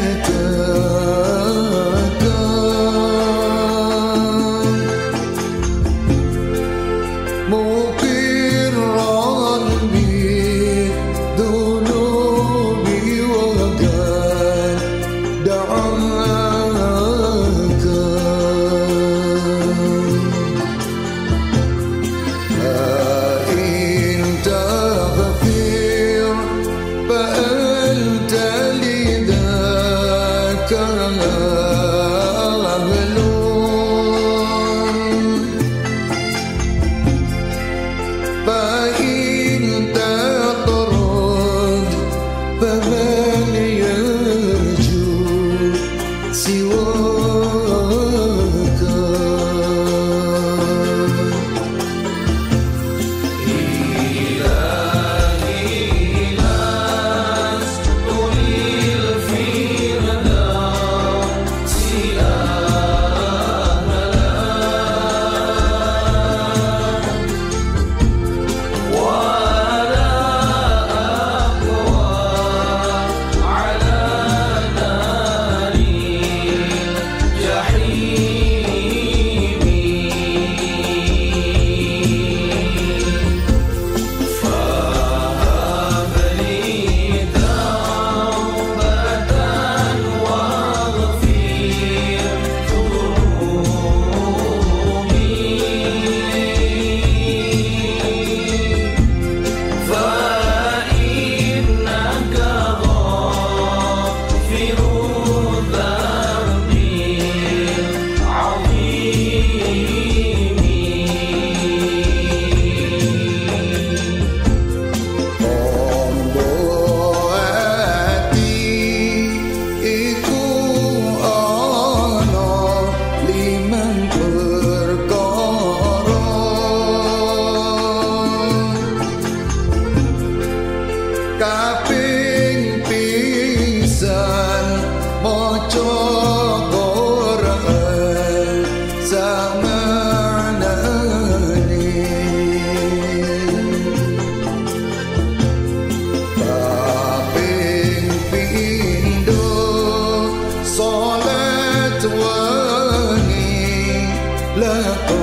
return. Kape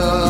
love.